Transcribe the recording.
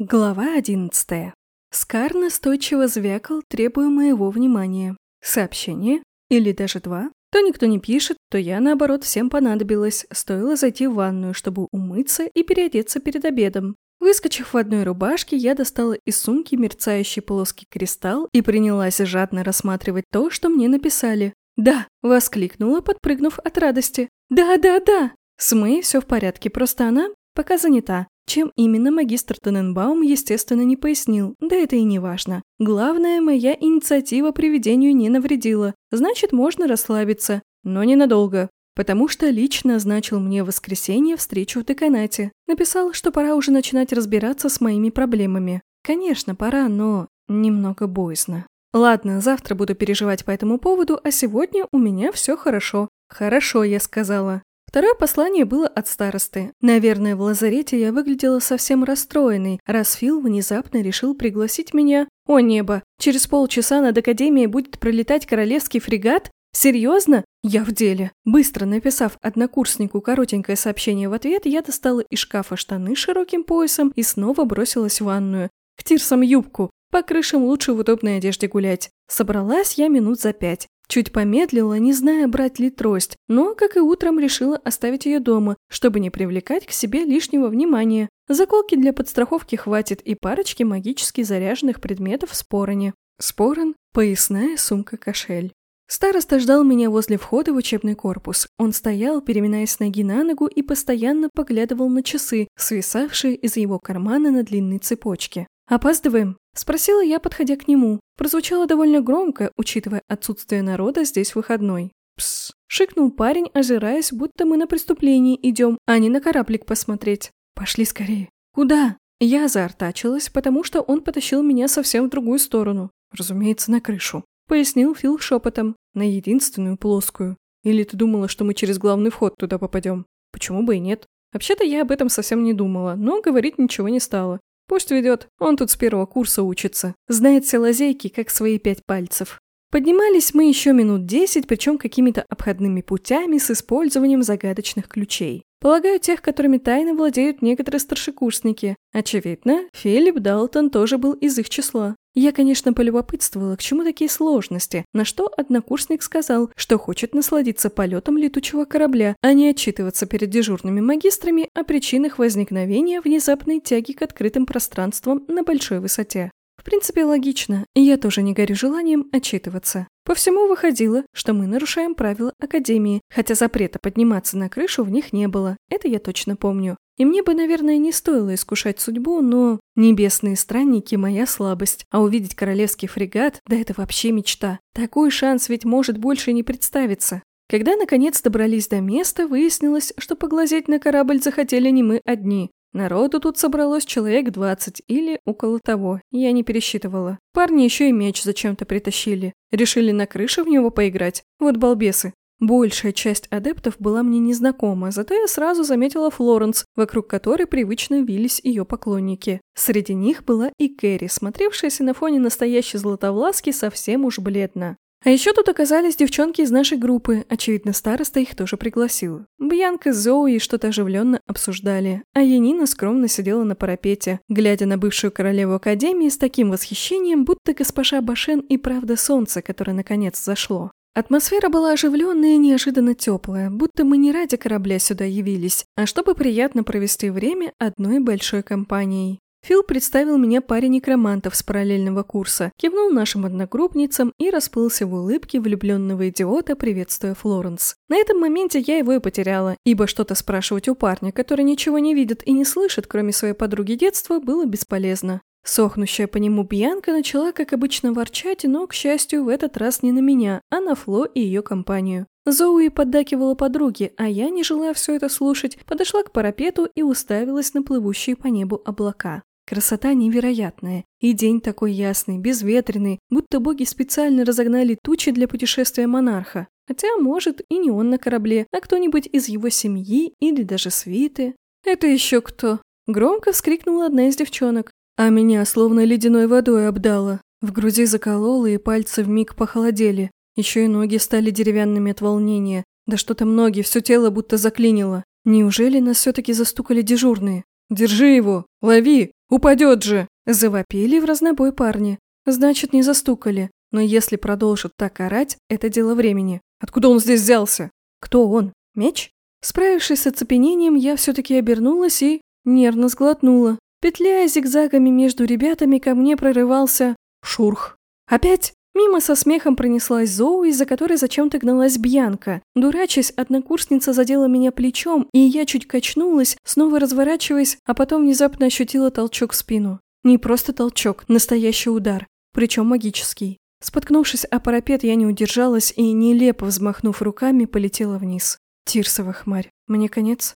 Глава одиннадцатая. Скар настойчиво звякал, требуя моего внимания. Сообщение, или даже два. То никто не пишет, то я, наоборот, всем понадобилось. Стоило зайти в ванную, чтобы умыться и переодеться перед обедом. Выскочив в одной рубашке, я достала из сумки мерцающий полоски кристалл и принялась жадно рассматривать то, что мне написали. «Да!» – воскликнула, подпрыгнув от радости. «Да, да, да!» С Мэй все в порядке, просто она пока занята. Чем именно магистр Тененбаум, естественно, не пояснил, да это и не важно. Главное, моя инициатива приведению не навредила, значит, можно расслабиться, но ненадолго. Потому что лично назначил мне в воскресенье встречу в деканате. Написал, что пора уже начинать разбираться с моими проблемами. Конечно, пора, но немного боязно. Ладно, завтра буду переживать по этому поводу, а сегодня у меня все хорошо. Хорошо, я сказала. Второе послание было от старосты. Наверное, в лазарете я выглядела совсем расстроенной, раз Фил внезапно решил пригласить меня. О небо! Через полчаса над Академией будет пролетать королевский фрегат? Серьезно? Я в деле. Быстро написав однокурснику коротенькое сообщение в ответ, я достала из шкафа штаны с широким поясом и снова бросилась в ванную. К тирсам юбку. По крышам лучше в удобной одежде гулять. Собралась я минут за пять. Чуть помедлила, не зная, брать ли трость, но, как и утром, решила оставить ее дома, чтобы не привлекать к себе лишнего внимания. Заколки для подстраховки хватит и парочки магически заряженных предметов в спороне. Спорон – поясная сумка-кошель. Староста ждал меня возле входа в учебный корпус. Он стоял, переминаясь ноги на ногу и постоянно поглядывал на часы, свисавшие из его кармана на длинной цепочке. «Опаздываем?» – спросила я, подходя к нему. Прозвучало довольно громко, учитывая отсутствие народа здесь выходной. «Пс!» – шикнул парень, озираясь, будто мы на преступление идем, а не на кораблик посмотреть. «Пошли скорее». «Куда?» Я заортачилась, потому что он потащил меня совсем в другую сторону. Разумеется, на крышу. Пояснил Фил шепотом. На единственную плоскую. Или ты думала, что мы через главный вход туда попадем? Почему бы и нет? Вообще-то я об этом совсем не думала, но говорить ничего не стала. Пусть ведет, он тут с первого курса учится. Знает все лазейки, как свои пять пальцев. Поднимались мы еще минут десять, причем какими-то обходными путями с использованием загадочных ключей. Полагаю, тех, которыми тайно владеют некоторые старшекурсники. Очевидно, Филипп Далтон тоже был из их числа. Я, конечно, полюбопытствовала, к чему такие сложности, на что однокурсник сказал, что хочет насладиться полетом летучего корабля, а не отчитываться перед дежурными магистрами о причинах возникновения внезапной тяги к открытым пространствам на большой высоте. В принципе, логично, и я тоже не горю желанием отчитываться. По всему выходило, что мы нарушаем правила Академии, хотя запрета подниматься на крышу в них не было, это я точно помню. И мне бы, наверное, не стоило искушать судьбу, но... Небесные странники – моя слабость, а увидеть королевский фрегат – да это вообще мечта. Такой шанс ведь может больше не представиться. Когда наконец добрались до места, выяснилось, что поглазеть на корабль захотели не мы одни. Народу тут собралось человек двадцать или около того, я не пересчитывала. Парни еще и меч зачем-то притащили. Решили на крыше в него поиграть. Вот балбесы. Большая часть адептов была мне незнакома, зато я сразу заметила Флоренс, вокруг которой привычно вились ее поклонники. Среди них была и Кэрри, смотревшаяся на фоне настоящей златовласки совсем уж бледно. А еще тут оказались девчонки из нашей группы, очевидно, староста их тоже пригласил. Бьянка с Зоей что-то оживленно обсуждали, а Янина скромно сидела на парапете, глядя на бывшую королеву Академии с таким восхищением, будто госпожа Башен и правда солнце, которое наконец зашло. Атмосфера была оживленная и неожиданно теплая, будто мы не ради корабля сюда явились, а чтобы приятно провести время одной большой компанией. Фил представил меня паре некромантов с параллельного курса, кивнул нашим одногруппницам и расплылся в улыбке влюбленного идиота, приветствуя Флоренс. На этом моменте я его и потеряла, ибо что-то спрашивать у парня, который ничего не видит и не слышит, кроме своей подруги детства, было бесполезно. Сохнущая по нему Бьянка начала, как обычно, ворчать, но, к счастью, в этот раз не на меня, а на Фло и ее компанию. Зоуи поддакивала подруге, а я, не желая все это слушать, подошла к парапету и уставилась на плывущие по небу облака. Красота невероятная, и день такой ясный, безветренный, будто боги специально разогнали тучи для путешествия монарха. Хотя, может, и не он на корабле, а кто-нибудь из его семьи или даже свиты. «Это еще кто?» Громко вскрикнула одна из девчонок. А меня словно ледяной водой обдало. В груди закололо, и пальцы вмиг похолодели. Еще и ноги стали деревянными от волнения. Да что-то ноги, все тело будто заклинило. Неужели нас все-таки застукали дежурные? «Держи его! Лови!» Упадет же!» Завопили в разнобой парни. Значит, не застукали. Но если продолжат так орать, это дело времени. Откуда он здесь взялся? Кто он? Меч? Справившись с оцепенением, я все-таки обернулась и нервно сглотнула. Петляя зигзагами между ребятами, ко мне прорывался шурх. Опять Мимо со смехом пронеслась Зоу, из-за которой зачем-то гналась Бьянка. Дурачась, однокурсница задела меня плечом, и я чуть качнулась, снова разворачиваясь, а потом внезапно ощутила толчок в спину. Не просто толчок, настоящий удар, причем магический. Споткнувшись о парапет, я не удержалась и, нелепо взмахнув руками, полетела вниз. Тирсова хмарь. Мне конец?